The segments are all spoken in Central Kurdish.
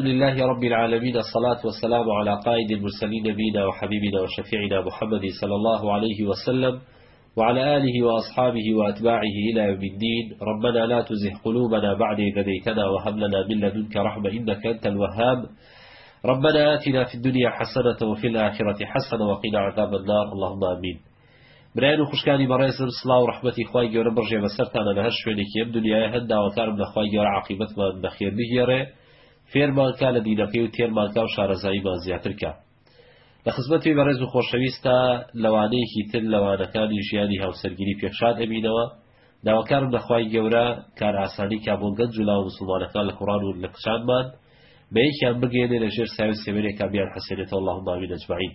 الحمد لله رب العالمين الصلاة والسلام على قائد المرسلين نبينا وحبيبنا وشفيعنا محمد صلى الله عليه وسلم وعلى آله وأصحابه وأتباعه إلى يوم الدين ربنا لا تزه قلوبنا بعد إذ وهب لنا من لدنك رحمة إنك أنت الوهاب ربنا آتنا في الدنيا حسنة وفي الآخرة حسنة وقنا عذاب النار اللهم آمين برایان و خوشکانی بەڕێزم سلااو ڕحمەتی خخوای گەورە بڕژێ بەسەرتانە لە هەر شوێنێکی ئەم دنیای هەنداوەکارم لەخوای گەۆرە عقیبەتمان بەخێنی فێرمانکە لە دینەکەی و تێرمانکە و شارەزاییمان زیاترکە لە خزمەتی بەڕێز و خۆشەویستە لەوانەیەکی تر لەوانەکانی ژیانی هاوسەرگیری پێشاد ئەبینەوە داواکارم لەخوای گەورە کار ئاسانی کابۆنگەنج و لاو مسلمانەکان لە قڕان و لە قشانمان بەیەکیان بگێنێ لە ژێر ساوی سێمێنێکا بیان حەسێنێتەوە اللهم ئامین ئەجمعین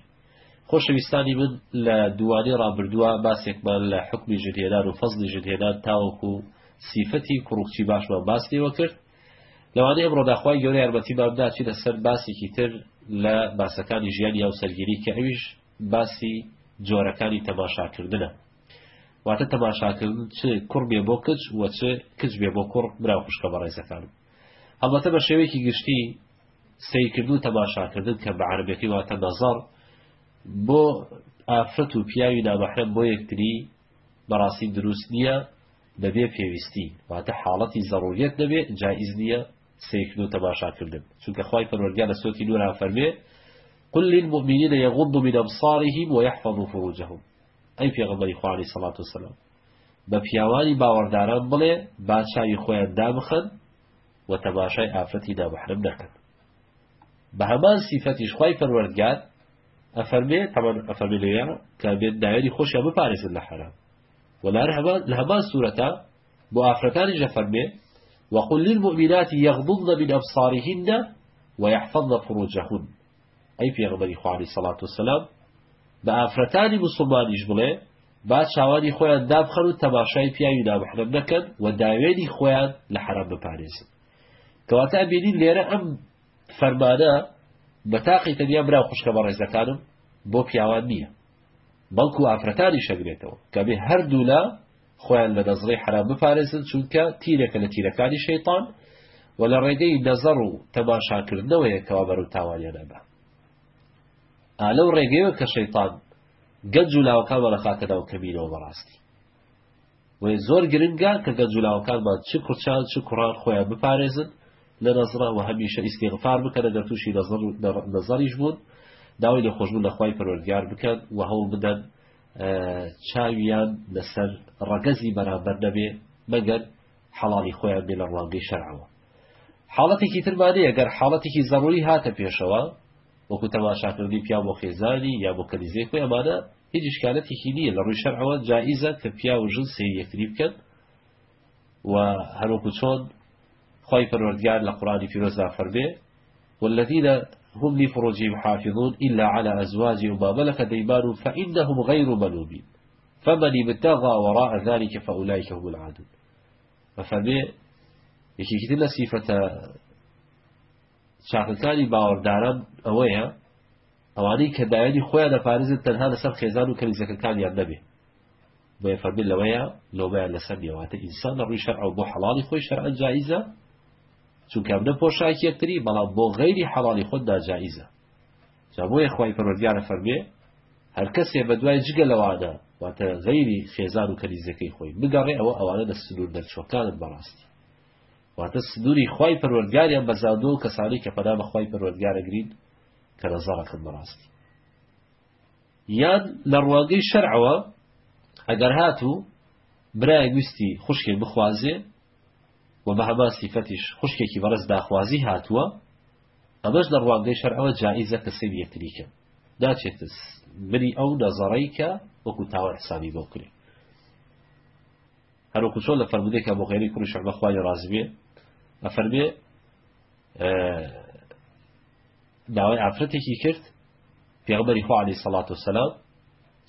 خۆشەویستانی من لە دووانی ڕابردووە باسێکمان لە حکمی ژهێنان و فەزلی ژهێنان تاوەکو سیفەتی کوڕکچی باشمان باسنیەوە کرد لەوانەیە ئەمڕۆ داخوای گەورە یارمەتی بابدا چی لەسەر باسێکی تر لە باسەکانی ژیانی یا و سەرگیری کە ئەویش باسی جۆرەکانی تەماشاکردنە واتە تەماشاکردن چ کوڕ بێ بۆ کچ وە چ کچ بێ بۆ کوڕ براو خوشکە بە ڕێزەکانم هەڵبەتە بە شێوەیەکی گشتی سیرکردن و تەماشاکردن کە بە عربەکەی واتە نەزار بۆ ئافرەت و پیاوی نامەحرم بۆ یەکتری بەڕاستی دروست نییە بەبێ پێویستی واتە حاڵەتی زەڕوریەت دەبێت جایز نییە سيكن تباشا كردن شنك خواهي فرورجان سوتي نورا فرمي قل للمؤمنين يغضوا من أبصارهم ويحفظوا فروجهم أي في غمري خواه عليه الصلاة والسلام بفياواني باورداران بلي باشا يخويا دامخن وتماشاي آفتي دامحرم نكن بهمان صفتيش خواهي فرورجان أفرمي طبعا أفرمي ليا كابين دعيني خوش يا ببارز اللحرام ولا رهبان لهمان سورة بو آفرتان جفرمي وقل للمؤمنات يغضضن من أبصارهن ويحفظن فروجهن أي في غمري عليه الصلاة والسلام بأفرتان مسلمان يجبله بعد شواني خوان دابخن وتماشاي بياوي نامحرم نكن وداويني خوان لحرم باريس كواتا أبينين ليرة أم فرمانا بتاقي تنيا مرا وخشك برزكانم بو بياوان نية بلكو أفرتاني شقريتو كبه هر دولا خۆیان لە نەزڕی حرام بپارێزن چونکە تیرێکە لە تیرەکانی شەیتان و لە ڕێگەی نەزەڕ و تەماشاکردنەوەیەکەوە بەرو تاوانێنەبە ئالەو ڕێگەیەوە کە شەیتان گەنج و لاوەکان بە لە خاکەداو کەبیینەوە بەڕاستی وی زۆر گرنگە کە گەنج و لاوەکانمان چ کوچان چ کوڕان خۆیان بپارێزن لە نەزرا و هەمیشە ئیسیغفار بکە لە دەرتوشی نەزەریش بوون داوای لە خۆشبوون لەخوای پەروەرگار بکەن و هەوڵ بدەن چاویان لەسەر ڕەگەزی بەرامبەر نەبێ مەگەر حەڵی خۆیان بێ لە ڕوانگەی شەرعەوە حاڵەتێکی تربانەیە گەر حاڵەتێکی زەڕوری هاتە پێشەوە وەکو تەماشاکردنی پیا بۆ خێزانی یا بۆ کەلیزیک و ئەمانە هیچ شکالەتێکی نییە لە ڕووی شەرعەوە جائیزە کە پیا و ژن سێ یەکتری بکەن و هەروکو چۆن خۆی پەروەردگار لە قڕانی پیرۆزدا فەرمێ والذینە هم لفروجهم حافظون إلا على أزواجهم ما ملكت فإنهم غير ملومين فمن ابتغى وراء ذلك فأولئك هم العادون فمن يكي كتلا صفة شاقلكاني باورداران أويا أواني كدائني خويا نفارز تنها لسر خيزان وكنزكركاني النبي بيفرمي لويا لو ما لسر نيوات إنسان روي شرع وبو حلالي خوي شرعا جائزة چونکە ئەمدە پۆشاکیەکتری بەڵام بۆ غەیری حەڵی خۆتدا جاییزە جا بۆیە خی پەرۆزیارە فەرمێ هەر کەسێ بە دوای جگە لەوادە واتە غەیری خێزار و کەریزەکەی خۆی بگەڕێ ئەوە ئەوانە لە سلور دەرچۆکانت بەڕاستی واتە سنووری خی پەروەرگاریان بەزادۆ و کەسانی کە پەدا بە خی پەروەرگارە گرین کە ڕزارەکەن بەڕاستی یان لە ڕواگەی شەرعەوە ئەگەر هاتوو برای گوستی خوشکێ بخوازێ و بەهبا سیفەتیش خوشکێکی بەرز داخوازی هاتووە ئەمەش لە ڕواندەی شەرەوە جاییزە کە سێ یەکتریکە داچێت بری ئەو نەزەڕەی کە وەکو تاوە حسابی بۆ کرێ هەروکو چۆن لە فەرمودێکە بۆ غێری کوڕی شەربەخوای ڕازبێ ئەفەرمێ داوای ئافرەتێکی کرد پێغبەری خوا علی سەڵات و سەلام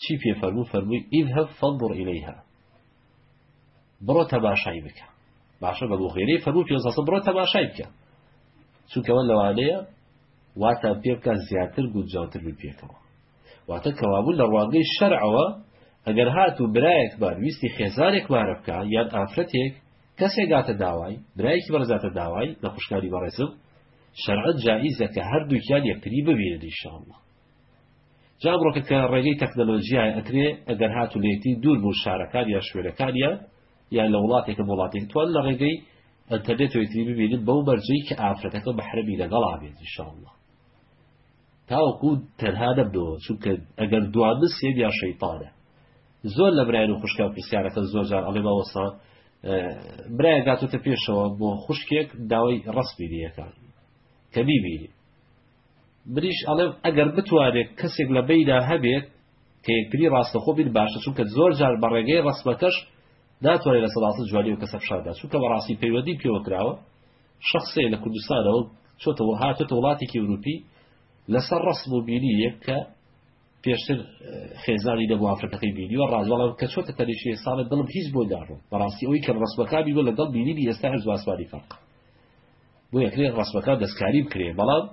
چی پێ فەرموو فەرمووی ئیذهب فەنظر ئیلەیها بڕۆ تەباشای بکە باشە بە بۆخێنەی فەرموو پێسە بڕۆ تەماشای بکە چونکەوە لەوانەیە واتە پێ بکە زیاتر گونجاوتر بن پێکەوە واتە کەوابوو لە ڕوانگەی شەرعەوە ئەگەر هات و برایەکمان ویستی خێزانێک مارە بکە یان ئافرەتێک کەسێکگاتە داوای برایەکی بەرزاتە داوای لە خوشکاری بەڕێزم شەرعەت جاییزە کە هەردووکیان یەکتری ببینێت ئینشاءالله جا بڕۆکە کە ڕێگەی تەکنەلۆژیای ئەکرێ ئەگەر هات و لێتی دوور بوو شارەکان یا شوێنەکانیان یان لە وڵاتێکە وڵاتێک توان لە ڕێگەی ئەتەبێتەوەیتری ببینیت بەو بەرجەی کە ئافرەتەکە بەحرەبی لەگەڵا بێت شله تاوەکو تەنها دەبدەوە چونکە ئەگەر دوادە سێب یا شەیپارە زۆر لە برایان و خوشکا پرسیارەکە زۆرجار ئەڵێ باوەسا برایە گاتوتە پێشەوە بۆ خوشکێک داوای ڕستبیریەکان کە بیبیری بریش ئەڵێ ئەگەر بتوانێت کەسێک لە بەیدا هەبێت کە یەکتری ڕاستەخۆ بیت باشە چونکە زۆر جار بەڕێگەی ڕستبەکەش ناتوانێت لە سەڵاتە جوانی و کەسە فشاردا چونکە بەڕاستی پەیوەندی پێوە کراوە شخصێ لە کوردستانەوە چۆتەوە هاتوێتە وڵاتێکی وروپی لەسەر ڕسم و بینی یەک کە پێشتر خێزانی لە بۆافرەکەی بینیوە ڕازوەڵام کە چۆتە تەریشی ساڵە دڵم هیچ بۆ داڕوو بەڕاستی ئەوی کە ڕسمەکانی بۆ لەگەڵ بینی ئێستا هەر زواسواری فەرق بۆ یەکرێن ڕسمەکە دەستکاری بکرێ بەڵام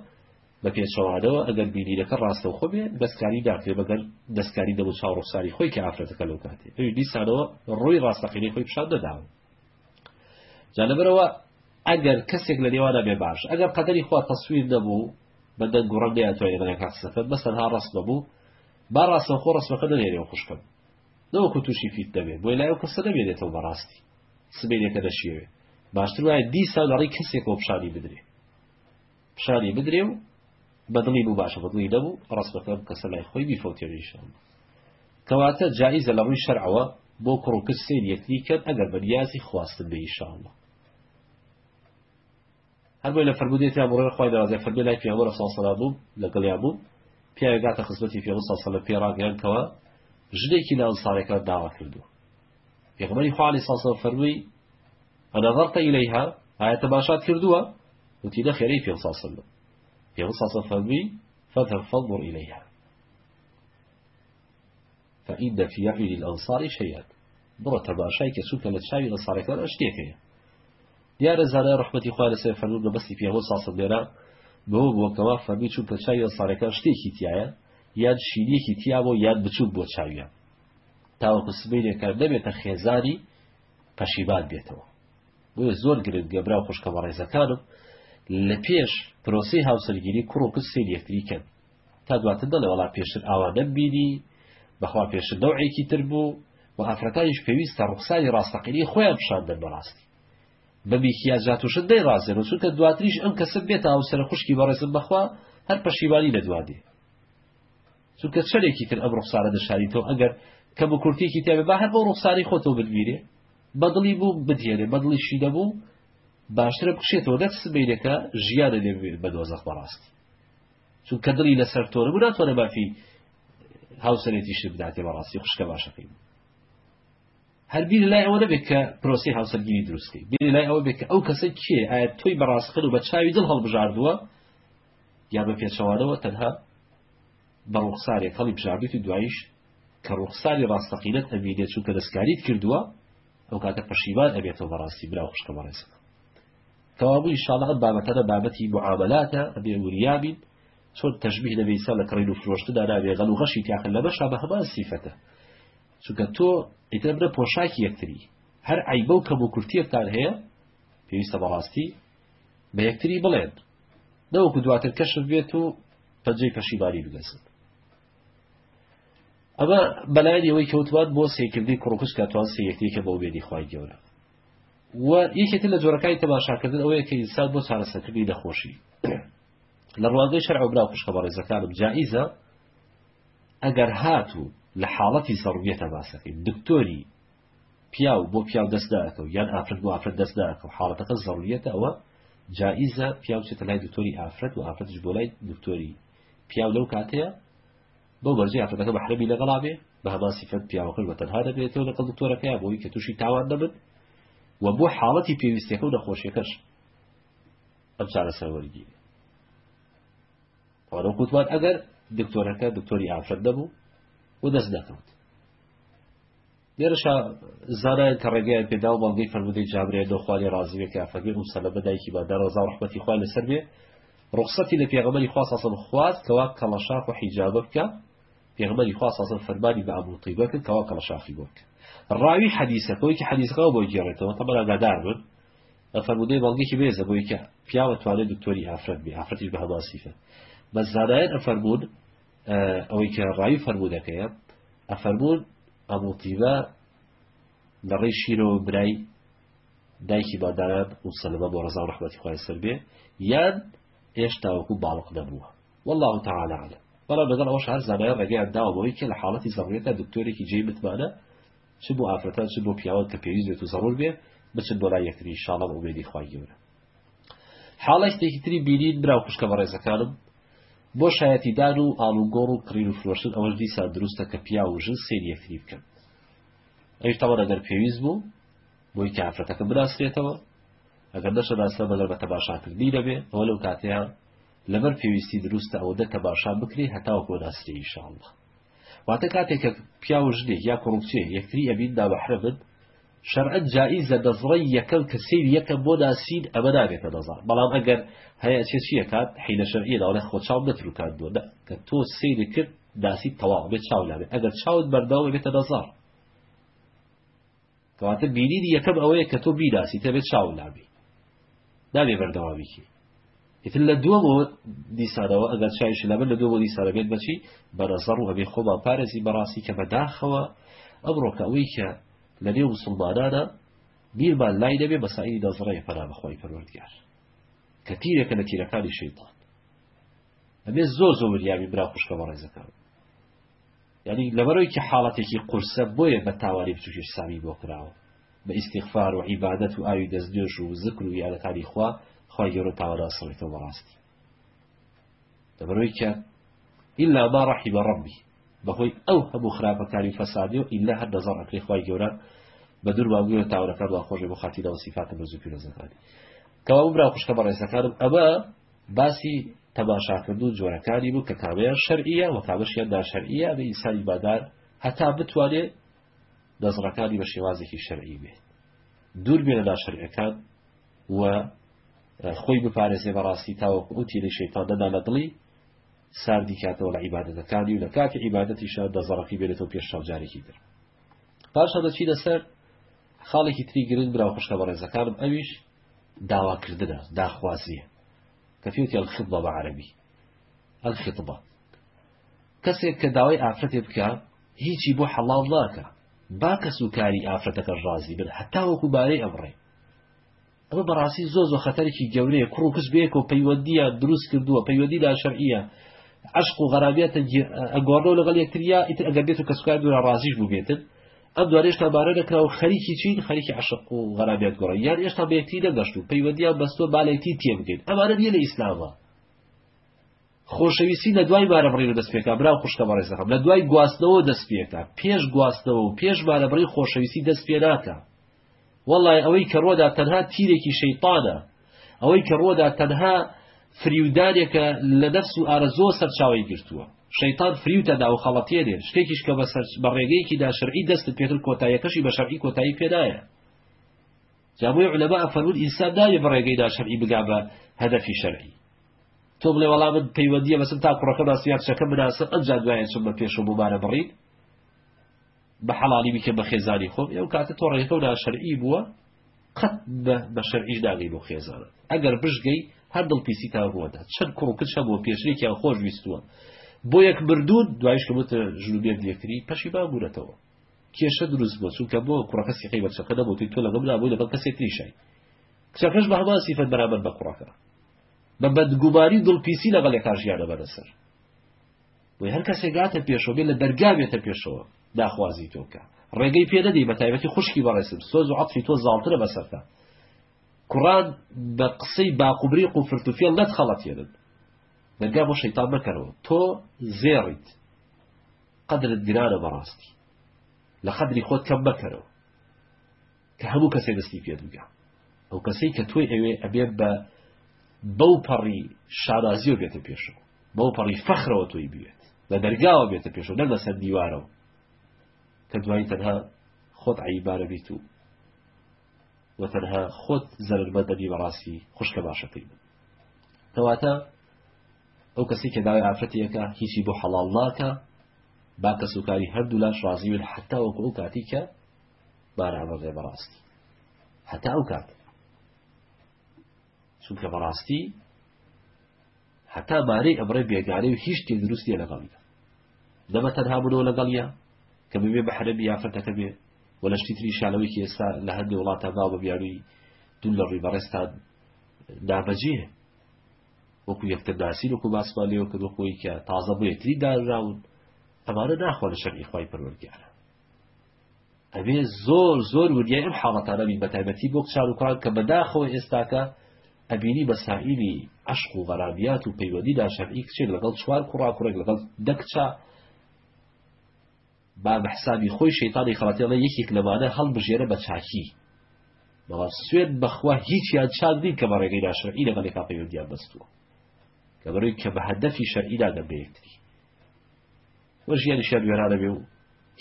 بە پێشەوادەوە ئەگەر بینیرەکە ڕاستەوە خۆ بێ دەستکاری داکرێ بەگەر دەستکاری دەبوو چاوەڕوخساری خۆی کە ئافرەتەکە لەو کاتێ پێویستی سادەوە ڕۆی ڕاستەقینەی خۆی پیشاد دەداوە جالەبەرەوە ئەگەر کەسێک لە دێوادا بێ باش ئەگەر قەدەری خوا تەسویر دەبوو بە دەنگ و ڕەنگە توانێت لەگەن کاکسەفەت بەسەرها ڕست بەبوو با ڕاستە خۆ ڕستمەکە دەنێرێەوە خوشکم نەوەکو تووشی فیت دەبێت بۆی لایەوە کەسە دەبێتێتەوە بەڕاستی سبێنێکە دەشیوێ باشتر وایە دی ساڵ لەڕی کەسێک بۆ پیشانی بدرێ پیشانی بدرێ و بەدڵی بوو باشە بەدڵی دەبوو ڕاستەکە کەسە لای خۆی بیفۆتێریشان کەواتە جاییزە لە ڕووی شەرعەوە بۆ کوڕکرد سێن یەکتی کرد ئەگەر بەریازی خواستن بە ئیشانە هەروی لە فەرمودێتی بڕێ خخوای دەازای فەرمی لای پیاوەرە ساسەلا بوو لەگەڵیا بوو پیاگاتە خزمەتی پێ ساسە لە پێراگەیانکەوە ژنێکی ناو سارێکە داوا کردو پێغمەری خوالی ساسە فەرمووی ئەنەڕتە ئیلەیها ئاەتە باشات کردووە وتی دە خێرەی پێ ساسە لە يغصص فمي فاذهب فانظر إليها فإن في يحيي للأنصار شيئا برا تماشای کە چونکە لە چاوی لە ساارێکەکان ئەشتێکەیە دیارە زانای ڕحمەتی خوا لە سێ فەرون لە بەستی پێهۆ ساسە لێرە بەوە بۆکەوا فەرمی چون لە چاوی لە ساارەکان شتێکی تایە یان شیرێکی تیا بۆ یان بچوو بۆ چاویە تاوەکو سبینێکە نەبێتە خێزاری پەشیبان بێتەوە بۆیە زۆر گرنگ گەبرا خوشکەمە ڕێزەکانم لە پێش پرۆسی هاوسەرگیری کوڕ و کەس سێ یەکتری کەن تا دواتر دەڵێ وڵا پێشتر ئاوادە بینی بەخوا پێشتر دەوعێکی تر بوو و ئافرەتایش پێویستە ڕوخسانی ڕاستەقینی خۆیان پیشاندە بەڕاستی بەبیکی یاجاتوشت دەی ڕازێن و چونکە دواتریش ئەم کەسە بێتە هاوسرە خوشکی بەڕێزم بەخوا هەر پەشیوانی لە دوادێ چونکە چلێکی تر ئەم ڕوخسارە دەشاریتەوە ئەگەر کە بە کورتێکی تێبێ با هەر بۆ ڕوخساری خۆتەوە بگیرێ بەدڵی بوو بدێنێ بەدڵی شیدە بوو باشترە بکشێتەوە دەست سبەیرەکە ژیا دەبێت بە دۆزەخ بەڕاست چون کە دڵی لەسەر تۆرە بوو ناتوانە بافی هاوسەرێتی شت بداتێ بەڕاستی خوشکە باشەکەی هەر بیر لای ئەوە دەبێت کە پرۆسی هاوسەرگیری دروستکەی بیر لای ئەوە بێت کە ئەو کەسە کێ ئایا تۆی بەڕاستخر و بە چاوی دڵ هەڵبژاردووە یا بە پێچەوارەوە تەنها بە ڕوخسارێک هەڵی بژاردوی دواییش کە ڕوخساری ڕاستەقینەت ئەبیێت چونکە دەستکاریت کردووە ئەو کاتە پەشیبان ئەبێتەوە بەڕاستی برا خوشکە بەڕێسەکە تەوابوو ئیشاڵەت بابەتەرە بابەتی معاملاتە ئەبێ وریابین چۆن تەشببیه لە بیسا لە کڕین و فرۆشتدا ناوێغەن و غەشی تیاخن لە بەشا بە هەمان سیفەتە چونکە تۆ ئیتر برە پۆشاکی یەکتری هەر عیبە و کەم و کورتیەکتان هەیە پێویستە بەڕاستی بە یەکتری بڵێن نەوەکو دواتر کەشت بێت و پەنجەی پەشیباری بگەزن ئەمە بەلایەن ئەوەی کەوتوان بۆ سێکردی کوڕکوس کاتوان سێ یەکتێکە بۆ بێنی خی گەورە و یەکێتە لە جۆرەکانی تەباشاکردن ئەوەیە کە ئینسان بۆ چارەسەکردی نەخۆشی لە ڕواگەی شەرع برا خوشخەبە ڕێزەکانم جائیزە ئەگەر هات و لە حاڵەتی سەڕویەتە باسەکەی دکتۆری پیا و بۆ پیاو دەستداکەو یان ئافرد بۆ ئافرد دەستداکە و حاڵەتەکە زەڕویەتە ئەوە جائیزە پیا بچێتە لای دکتۆری ئافرەت و پیاو بۆ لای دکتۆری پیا و لەو کاتەیە بۆ بەرجی ئافرەتەکە بەحرەبی لەگەڵا بێ بە هەما سیفەت پیاوەکەن بە تەنها دەبێتەوە لەگەڵ دکتۆرەکەیە بۆی که توشی تاوان دەبێت و بۆ حاڵەتی پێویستەکە و دەخۆشیەکەش ئەم چارە سەروەرگی وەرە قوتوان ئەگەر دکتۆرەکە دکتۆری ئافرەت دەبوو و دەست دەکەوت لێرەشا زانایان کە ڕێگەیان پێدا و بەڵگەی فەرمودەی جابرێ دەخوالی ڕازویەکە یافەگەر و سەلە بەدایکی بادە ڕزا ڕحمەتی خوای لەسەر بێ ڕخسەتی لە پێغەمەری خواسەسم خواست کەوا کەڵەشاق و حیجابە بکە پێغمەری خواسەسم فەرمانی بە ئەموتیبەکرد کەوا کەڵەشاخی بۆکە راوی حدیثه کوی که حدیث قاو بو جریته طبعا قدر بود فرموده بلگی که بیزه بوی که پیاو توانه دکتوری افراد بی افرادش به همان اصیفه بس زانایت افرمون اوی که راوی فرموده که افرمون امو طیبه لڕێ شیر و برای دایکی باداران و سەلمە با رضا و رحمتی خواهی سر بی یاد ایش تاوکو بالق نەبووە والله تعالی علم تعاالە بەڵام بەگەڵ ئەوش هەر زانای ڕێگەیان داوەبەوەی کە لحالتی حاڵەتی دکتوری که جێ متمانە چ بۆ ئافرەتە چ بۆ پیاوەت کە پێویست بێت و زەڕور بێ بچن بۆ لای یەکتری شاڵە بە ئوبێدی خوای گەورە حاڵی شتێکی تری بینین برا و خوشکە بە ڕێزەکانم بۆ شایەتی دار و ئالوگۆڕ و قرین و فرۆشتن ئەوەش دیسا دروستە کە پیا و ژن سێن یەکتری بکەن ئەوش تەوە ئەگەر پێویست بوو بۆی کە ئافرەتەکە بناسرێتەوە ئەگەر دەشە ناسرە بەدەر بە تەباشاکردنی دەبێ ئەوە لەو کاتەیە لەبەر پێویستی دروستە ئەو دە تەباشا بکری هەتاوە بۆ ناسری ئینشاءالله واتە کاتێککە پیا و ژنێک یا کوڕچێ یەکتری ئەبیندا بەحرە بن شەرعەت جاییزە دەزڕی یەکەل کە سیر یەکە بۆ داسید ئەبەدابێتە دەزار بەڵام ئەگەر هەیە چێ چیەکات حینە شەرعیداڵێ خۆچاو نەتروکات دووە کە تۆ سیری کرد داسی تەواو بێت چاو لابێت ئەگەر چاوت بەرداوە بێتە دەزار کەواتە بینیری یەکەم ئەوەیە کە تۆ بیداسی تەبێت چاو لابی دابێ بەردەواویکی ئیتر لە دووە بۆ دیسارەوە ئەگەر چایش لەبەر لە دووە بۆ دیسارە بێت بەچی بەرەزەڕ و هەبێ خۆ با پارێزی بەڕاستی کە بەداخەوە ئەمڕۆکە ئەوی کە لە لێ مسلمانانە بیرمان لای دەبێ بە سایری دەزڕی پەرا بەخۆی پەروەردگار کە تیرەکە لە تیرەکانی شەیتان ئەبێ زۆر زۆریاوی برا خوشکە بە ڕێزەکان یعنی لەبەرەوەی کە حاڵەتێکی قورسە بۆیە بە تاواری بچوشش سامی بۆ کراوە بە ئیسیغفار و عیبادەت و ئاوی دەستێش و زکر و یارەتانی خوا خواهی رو تعالا صلیت و براستی دبروی که ایلا با رحی با ربی با خواهی او هبو خراب کاری فسادی و ایلا هر دزار اکری خواهی گورا با دور با اوگی و تعالا کرد و خواهی با خاتی دا و صفات بزو پیر زنفادی که او برا خوشتا برای سکارم اما باسی تباشا کردو جورا کاری بو که تابع شرعیه و تابع شید در شرعیه و ایسانی بادار دار حتا بتوالی دزار کاری با شوازه شرعیه دور بیر دار شرعیه کرد و خۆی بپارێزێ بەڕاستی تاوەکو وتی لە شەیتان دەدا لە دڵی ساردی کاتەوە لە عیباەتەکانی و لە کاتی عیباەتیشە دەزەڕقی بێتەوە پێش شەوجارێکی تر پاشە دەچی لەسەر خاڵێکی تری گرنگ برا خوشکە بە ڕێزەکانم ئەویش داواکردنە داخوازیە کە فیوتی الخطبە بە عەربی الخطبە کەسێک کە داوای ئافرەتێ بکە هیچی بۆ حەڵاو ناکە با کەس و کاری ئافرەتەکە ڕازی بن هەتاوەکو بارەی ئەمڕێ ئەمە بەڕاستی زۆ زۆ خەتەرێکی گەورەیە کوڕکس بێک و پەیوەندیە دروست کردووە پەیوەندیدا شەرعیە عشق و غەرابێتە ئەگۆڕۆ لەگەڵ یەکتریا ئیتر ئەگە بێت و کەسکار دوورە ڕازیش بووبێتن ئەم دوار ێشتا بارە دەکرا و خەریکی چین خەریکی عشق و غەرابێت گۆڕی یان ئێشتا بەیەکتی دەگەشت و پەیوەندیە بەستۆ بالێتی تێبگەین ئەمانە دیە لە ئیسلامە خۆشەویستی لە دوای بارە بڕی لە دەستپێکا برا خوشکە بەڕێزەکەم لە دوای گواستنەوە دەستپێکە پێش گواستنەوە و پێش بارەبڕی خۆشەویستی دەست پێ ناکە وڵای ئەوەی کە ڕۆدا تەنها تیرێکی شەیطانە ئەوەی کە ڕۆدا تەنها فریودانێکە لە دەرس و ئارەزۆ سەرچاوی گرتووە شەیتان فریوتەدا و خەڵەتە دێن شتێکیش کە بە بە ڕێگەیەکی دا شەرعی دەستت پێتر کۆتاییەکەشی بە شەرعی کۆتایی پێدایە جابوی عولەما ئەفەرود ئینسان داوێ بە ڕێگەیدا شەرعی بگا بە هەدەفی شەرعی تۆ بڵێ وەڵام من پەیوەندیە بەسم تا کوڕەکەم ناسیات شەکەم بناسە ئەنجا دوایە چم بە پێش و مبارە بڕین بحلالي بك بخيزاري خوب يو كاتي طريقة ولا شرعي بوا قد بە شەرعیش داغی بۆ خێزانە ئەگەر بشگەی هەر دڵ پیسی تا ڕوەدا چەند شد شە بۆ پێشریکیان خوش ویستووە بو یەک بردود با دوایش کەوتە ژلوبێ لێکری پەشی باگورەتەوە کێشە دروست بۆ چونکە بۆ کوڕەکە سیقی بەچەکە دەبوو تۆ لەگەڵدا بۆی لەگەڵ کەسێک تریشای کچەکەش بە هەمان سیفەت بەرابەر با کوڕەکە بە بەدگوباری دڵ پیسی لەگەڵ ێکاژیانە سر بۆی هر کسی گاتە پێشەوە بێ لە دەرگا بێتە پێشەوە داخوازی تۆکە ڕێگەی پێدەدی بە تایبەتی خوشکی بەڕێسم سۆز و عەتفی تۆ زاڵترە بەسەرتا کوڕان بە قسەی باقوبری و فرتوفیل لەت خەڵەتێنن دەرگا بۆ شەیتان بکەرەوە تۆ زێڕیت قدرت گرانە بەڕاستی لە خەدری خۆت کەم بکەرەوە کە هەموو کەسێ دەستی پێ بگە ئەو کەسەی کە توی ئەوێ ئەبێت بە بەو پەڕی شارازی و بێتە پێشەوە بەو پەڕی فەخرەوە تۆی بێت لە دەرگاوە بێتە پێشەوە دەر لەسەر دیوارەوە کە دوایی تەنها خۆت عیبارە بیت و وە تەنها خۆت زەرمە دەبی بەڕاستی خوشکە باشەکەی بن کەواتە ئەو کەسی کە داوای ئافرەتەکە هیچی بۆ حەڵال ناکە با کە سوکاری هەردوو لاش ڕازیون حتا وەکو ئەو کاتی کە بارانەڕێ بەڕاستی حتا ئەو کات چونکە بەڕاستی حتا بارەی ئەمڕێ بێگارەی و هیچ تێ دروستیە لەگەڵیدا دەمە تەنها بنەوە لەگەڵە کە ببێ بە حرەبی یافرەتەکە بێ و لەشتی تری شالەوەیکی ئێستا لە هەندێ وڵاتە گاو بە بیاروی دوول لە ڕوویبەڕێستا دابەجێ وەکو یەکتر داسیل وکو باسپا لێەوە کە بخۆی کە تازە بۆ یەکتری داراون ئەمانە ناخوا لە شەرقی خی پروەرگیارە ئەوێ زۆر زۆر وریای ئەم حاڵەتانەبی بە تایبەتی بۆ چاروکان کە بەداخەوە ئێستاکە ئەبینی بە سائیلی عشق و غەرابیات و پەیوەندیدا شەرعی کچێک لەگەڵ چوار کوڕاکوڕێک لەگەڵ دەکچە با بە حسابی خۆی شەیتانی خڵاتێڵە یەکێک لەوانە هەڵبژێرە بە چاکی بەڵام سوێن بەخوا هیچیان چاک نین کە بە ڕێگەی ناشڕعی لەگەڵی کاپەیوەندیان بەستووە کە بەڕووی کە بە هەدەفی شەرعیدا دەبێتری وە ژیانی شەر وێرانە بێ و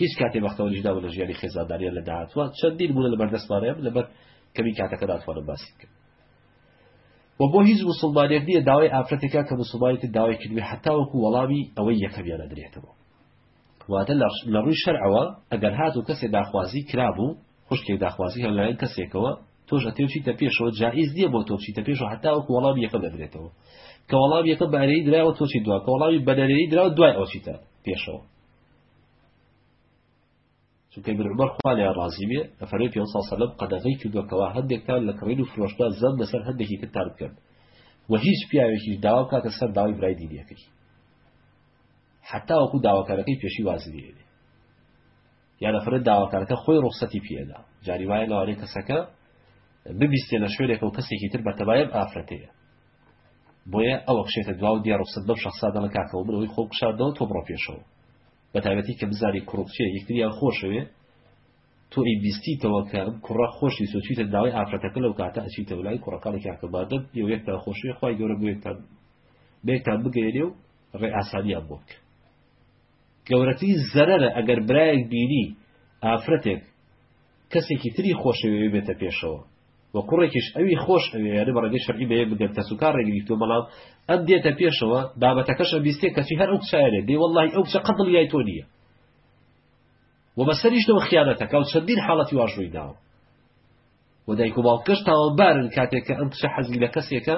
هیچ کاتێ بەختەوەریشدا و لە ژیانی خێزانداریە لە داهاتوە چەندین بوون لە بەردەستمانەیە لەبەر کەمی کاتەکە داتوانە باسی کرد وە بۆ هیچ مسلمانێک نییە داوای ئافرەتێکا کە مسلمانێتی داوای کردوی حتاوەکو وەڵامی ئەوەی یەکەمیانە درێتەوە وادە لە ڕووی شەرعەوە ئەگەر هات و کەسێک داخوازی کرابوو خوشکێک داخوازی هەلایەن کەسێکەوە تۆش ئەتێوچیتە پێشەوە جائیز دیە بۆ تۆچیتە پێشەوە هەتاوەکو وەڵام یەکە دەبرێتەوە کە وەڵام یەکە بەرەی درایەوە تۆچی دوا کە وەڵامی بەدەرەی درا دوای ئەوچیتە پێشەوە چونکە برعمر خوا لێ ڕازی بێ ئەفەرەی پێ سەلەم قەدەغەی کردوکەوە هەندێکتان لە کڕین و فرۆشتا زەم بەسەر هەندێکی کتار بکەن وە هیچ پیاوێکی داوا کاتە سەر داوای برای دینیەکەی حتا وەکو داواکارەکەی پێشی وازگیری یانەفرەت داواکارەکە خۆی ڕوخسەتی پێدا جاریواە لەوارەی کەسەکە ببیستێ لە شوێرێکە و کەسێکی تر بەتەبایب ئافرەتەیە بۆیە ئەوە خشێتە دوا و دی ڕوخسەت بەم شخصادە لە کاکەەوە بەوەی خۆ قشادەوە تۆ بڕۆ پێشەوە بەتابەتی کە بزاری کوڕچێ یەکتریان خۆشەوێ تۆ ئیبیستیتەوە کە کوڕا خۆشی سوچیتە داوای ئافرەتەکە لەو کاتە ئەچیتە لای کوڕەکانێکیاکە بادە یەکتا خۆشوێ خی گەورە بێتان بێتان بگەێنێ و ڕێ ئاسانیان بۆک گەورەتری زەرەرە ئەگەر برایەک بینی ئافرەتێک کەسێکی تری خۆشەوێ بێتە پێشەوە وە کوڕێکیش ئەوی خۆش ئەوێ بەڕگەی شەرقی بەیە بگەن تە سوکار ڕێگریفتۆ بەڵام ئەم دێتە پێشەوە بابەتەکەشە بیستێ کەسی هەر ئەو شارێ دێ وڵی ئەو چە قەتڵ یای تۆ نییە و بەسەریشتەوە خیانەتەکە و چەندین حاڵەتی واژووی داوە و دایک و باڵکەش تاوەبارن کاتێک کە ئەم کشە حەزی لە کەسێکە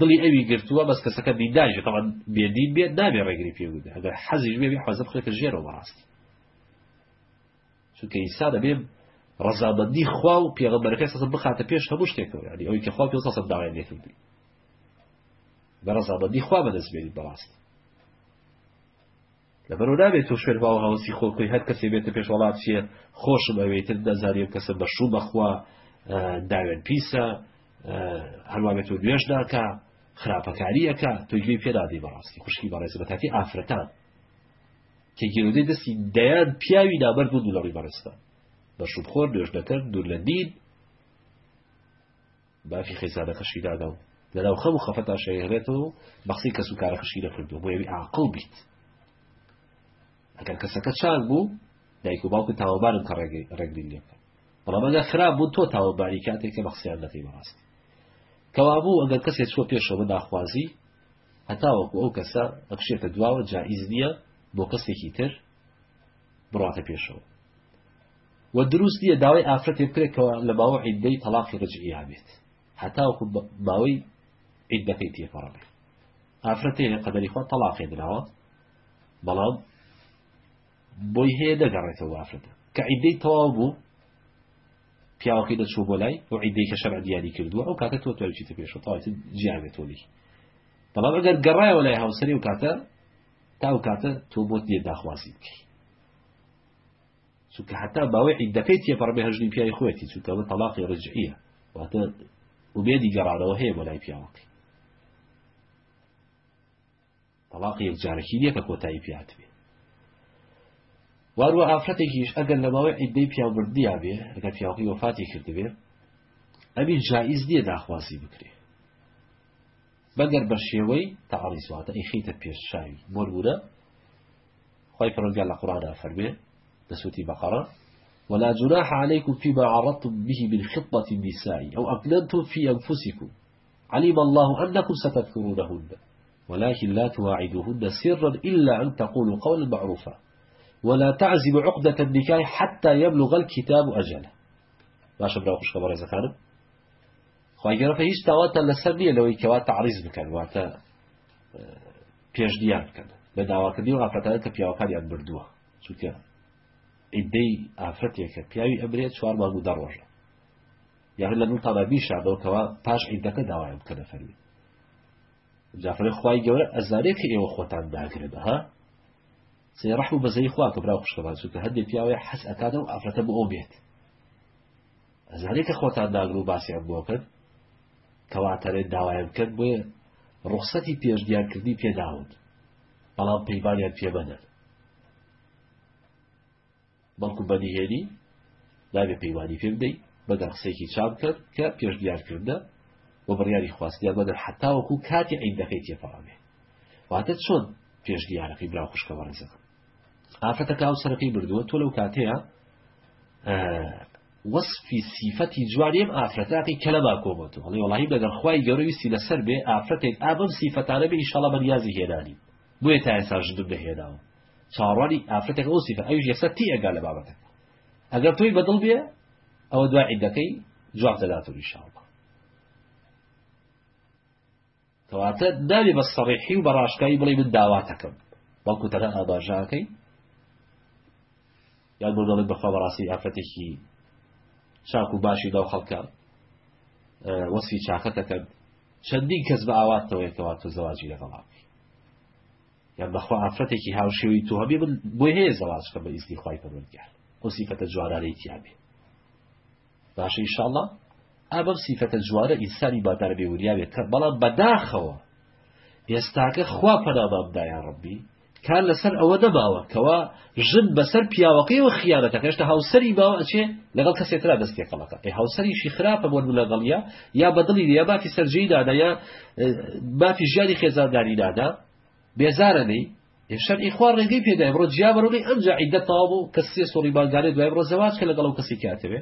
دڵی ئەوی گرتووە بەس کەسەکە بیداژ تەوان بێدی بێت دابێ ڕێگری پێبوودا ئەگەر حەزیش بێبی حەزە بخێتە ژێرە ڕاست چونکە ئیسا دەبێ ڕزابەدی خوا و پێغەبەرەکە سەسە بخاتە پێش هەبوو شتێکەوە ینی ئەوی کە خوا پێ سەسە داوای لێتبی بە ڕزابەدی خوا بەدەست بێنی بەڕاست لەبەر نابێت تۆ شوێر باوە هەوسی خۆکۆی هەر کەسێ بێتە پێش وڵاتچیە خۆشم ئەوێتتر دەزاری کەسە بە شوو بەخوا داوێن پیسە هەروە بێت و دوێش داکە خراپەکاریەکە توی لێ پێدادی بەڕاستی خوشکی بەڕێز بە کاتی ئافرەکان کە گیرودەی دەستی دەیان پیاوی دابەر بوو دوڵەڕی بەڕێستە بە شوبخۆر درێژ دەکرد دوور لە دید بافی خێزادە خەشی دادا و لەناو خەم و خەفەتا شەهرێتەوە بەخسی کەس و کارە خەشی دەکردو بۆ یەوی عاقڵ بیت ئەگەر کەسەکە چاک بوو دایک و باوکو تاوەبارم کە ڕێگەی ڕێگرین لێ بکەن بەڵام ئەگەر خراپ بوو تۆ تاوەباری کاتێک کە بەخسیان دەکەی بەڕاستی کەوابوو ئەگەر کەسێک چۆ پێشەوە داخوازی هەتاوەکو ئەو کەسە ئەخشێتە دواوە جائیز نییە بۆ کەسێکی تر بڕاتە پێشەوە و دروست نیە داوای ئافرەت بکرێتەوە لە باوە عیددەی تەلاقی ڕجعیا بێت هەتاوەکو باوەی عیدەکەی تێپەڕێ ئافرەتێ لە قەدەری خۆ تەلاقی درراوە بەڵام بۆی هەیە دەگەڕێتەوە ئافرەتە کە عیددەی تەواو توابو پیاوەکەی دەچوو بۆ لای بۆ عیدەی کە شەرع دیاری کردووە ئەو کاتە تۆ تۆی چیتە پێشەوە تاوێت جیابێتەوە لێک بەڵام ئەگەر گەڕایەوە لای هاوسری و کاتە تا و کاتە تۆ بۆت لێ داخوازی بکەی چونکە حتا باوەی عیدەکەی تێپەڕبێ هەژنی پیای خۆەتی چونکەوە تەلاقی ڕجعیە واتە وبێدی گەڕارەوە هەیە بۆ لای پیاوەکەی تەلاقی یەک جارەکی نییە کە وروها ئافرەتێکیش ئەگەر لەماوەی عیدەی پیابردیا بێ ئەگەر پیاقی وفاتی کردبێ ئەمین جائز دیە داخواسی بکرێ بەگەر بە شێوەی ای خیت پیش شایی بۆرگورە خی پەرۆگیان لە قورآدا فەرمێ فرمی سووتی بقره ولا جناح عليكم فيما عرضتم به من خطبة النساء أو أكننتم في أنفسكم علم الله أنكم ستذكرونهن ولكن لا تواعدوهن سرا إلا أن تقولوا قولا معروفا ولا تعزم عقدة النكاح حتى يبلغ الكتاب أجله باشا براو خوش خبر زكارم خواهی گەرەکە هیچ تاواتە لەسەر نییە لەوەی کەوا تعریز بکەن واتە پێشدیان بکەن بە داواکردی و ئافرەتانە کە پیاوەکانیان بردووە چوتە ئیدەی ئافرەتێکە پیاوی ئەبرێت چوار مانگ و دەڕۆژە یاغ لە نوو تاابیشادەوەکەەوە پاش ئیدەکە داوایم بکەنە فەرمی جافرەی خی گەورە ئەزارێکی ئێوە خۆتان ها سيرح بزي خواك براو خشكبا سوك هدي بياوي حس أكادا وأفرت بو أوبيت أزهريك خوتان داغرو باسي عبو كد كواتر داوايم كد بو رخصتي بيش ديان كردي بي داود بلان بيبانيان بي بنر بەڵکو بەنیهێنی دابێ پەیوانی پێ بدەیت بەدە قسێکی چاپ کرد کە پێش دیارکردە بۆ بڕیاری خواستیان بەدەر حتاوەکو کاتی عیندەکەی تێپەڕامێ واتە چۆن پێش دیارەکەی براو خوشکەوە ڕزەکە آفتك آه، أو سرقي بردوة ولو كاتيا وصفی صفتی جوانیم ئافرەتاقی کە لە باکۆمەتو هەڵی وڵی بەگەر خی گەڕویستی لەسەر بێ ئافرەتێک ئابم سیفەتانە بێ ئیشەڵە بەنیازی هێنانی بۆیە تا ئێستا ژدم بەهێناوە چاڕوانی ئافرەتێک ئەو سیفە ئەوش یەسەر تی ئەگا لە بابەتەکە ئەگەر توی بەدڵ بێ ئەوە دوای عیدەکەی جواب دەدات و ئیشاڵە کەواتە دابێ بە سەڕێحی و بە ڕاشکایی بڵێ من داواتەکەم بەڵکو تەنە آباجاكي یاد بود بخوا بخواد راستی شاک کی باشی باشید او خلق کرد وصفی شاکت کرد شدی کس به آوات تو یک آوات تو زواجی دکل آب یاد بخوا افتی که هر شیوی تو همیشه بویه زواج که به ازدی خواهی پر بود کرد وصی فت جواره ایتی باشه انشالله آبم صفت جواره با در وریابه کرد بالا بداغ خواه یستاک خواب پرداخت ربی کار لەسەر ئەوە دەباوە کەوا ژد بەسەر پیاوەکەی و خیانەتە هێشتا هاوسری باوە ئەچێ لەگەڵ کەسێترا دەستی قەڵەکە ئەی هاوسریشی خراپە بۆ لەگەڵیا یا بەدڵی یا بافی سەررجی دادا یا اه، بافی ژیانی خێزارداری دادا بێزارەنەی شەرعی خوا ڕێگەی پێدا ڕۆ جیا بەڕۆگەی ئەمجا عیدە تاو بوو کە سێ سۆری باگارێت دوای ڕۆ زەواز کە لەگەڵ کەسی کاتەوێ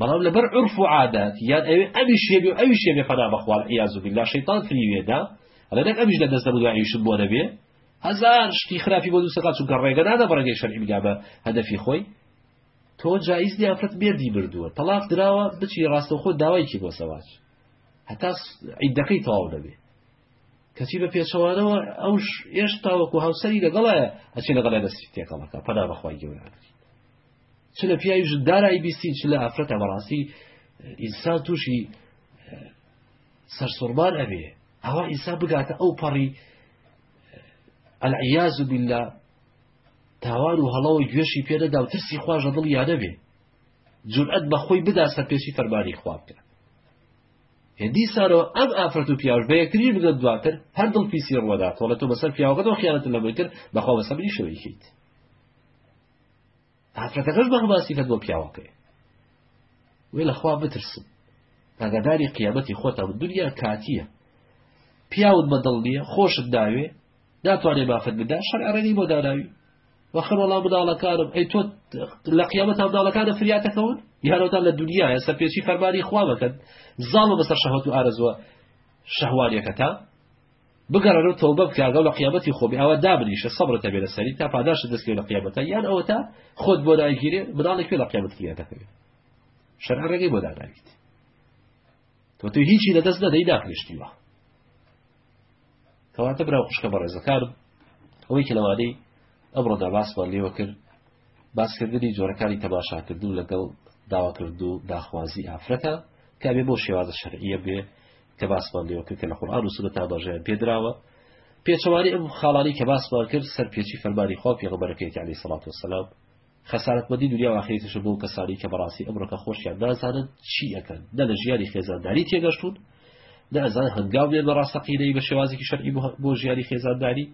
بەڵام لەبەر عرف و عادات یان ئەوێ ئەوی شێبی و ئەوی شێبێ فەنا بەخوار یازوبی لا شەیتان فریوێدا لەدەک ئەویش لە دەستە بوو دوایشت بۆ نەبێ هزار شتی خراپی بۆ دووسە قاچ و گەڕێگە نادا بەڕێگەی شەرعیبدا بە هەدەفی خۆی تۆ جاییز دیافرەت بێردی بردووە تەلاق دراوە بچی ڕاستە خۆ داوایکی بۆ سەواج هەتا عیدەکەی تەواو دەبێ کەچی بە پێچەوانەوە ئەوش ئێشتا وەکو هاوسری لەگەڵایە ئەچی لەگەڵای دەستی تێکەڵەکە پەدا بەخوای گەورانەکەی چ لە پیاویش دارای بیستی چ لە ئافرەتە بەڕاستی ئینسان تووشی سەرسوورمان ئەبێ ئەوە ئینسان بگاتە ئەو پەڕی العیاز بالله تاوان و هەڵەوە گوێشی پێدەدا و ترسی خواژە دڵ یادەبێ جورئەت بە خۆی بدا سەرپێشی فەرمانی خوابکە هێندی سارەوە ئەم ئافرەت و پیاوە بە یەکتری بدە دواتر هەر دڵ پیسی ڕوەدا تۆڵە تۆ بەسەر پیاوەکەەوە خیانەت لەبتر بەخوا بە سەبری شەوەیکەیت ئافرەتەکەش بە هەباسی کە بۆ پیاوەکەی وێ لەخوا بترسم ئەگەداری قیابەتی خۆتە دنیا کاتیە پیاوت بە دڵ نیە خۆشت داوێ ناتوانێ بافت بدا شەر ئەڕێنی بۆ داناوی وەخر وڵا بداڵەکانم ئەی تۆ لە قیامەت هەوداڵەکانە فریاتەکەون یاروتان لە دنیا ئێستا پێچی فەرمانی خوا بکەن زاڵ بەسەر شەهەت و ئارزوە شەهوانیەکە تا بگەڕەوە تۆ بە بکارگە لە قیامەتی خۆبی ئەوە دابنیشە سەبرەتە بێ لەسەری تا پاداش دەستکە لە قیامەتە یان ئەوە تا خۆت بۆ داگیرێ بداڵێکی لە قیامەت قیاتەکەوێت شەر ڕێگەی بۆ داناویت تۆ تو هیچی لەدەست نەدەی داخشتیوە کەواتە براو قشکە بە ڕێزەکار ئەوەی کەلەوادەی ئەبڕۆدا باس بە لێوە کرد باسکردنی جۆرەکانی تەباشاکردو لەگەڵ داواکردو و داخوازی ئافرەکە کابێ بۆ شێوازە شەرعیە بێ کە باس بە لێوە کرد کە لە خورآان و سودە تا بەژیان پێدراوە پێچەواری ئەم خاڵانی کە باس بە کرد سەر پێچی فەرمانی خوا پێغەبەرەکەی علی سڵات و سلام خەسارەتمەدی دنیا واخیتش بۆ کەسانی کە بەڕاستی ئەمڕەکە خۆشیان نازانن چی ئەەکەن نە لە ژیانی خێزانداری تێگەشتون دەزان هەنگاو بێت بە ڕاستەقیدەی بە شێوازێکی شەرعی بۆ ژیاری خێزانداری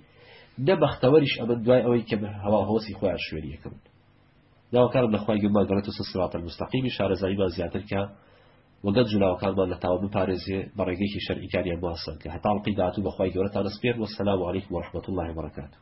دەبختەوەریش ئەمە دوای ئەوەی کە هەوا هۆسی خۆیان شوێریەکەون داواکار لەخوای گوما گەڵێت و سسرات مستەقیمی شارەزایی با زیاترکە وەگەت جولاوەکانمان لە تاوە بپارێزێ بە ڕێگەیەکی شەرعیکاریان باسن کە هەتاڵقی داات و بەخوای گەورەتان سپێر وەسەلا و عیک وەحمەت الله وبرکاتە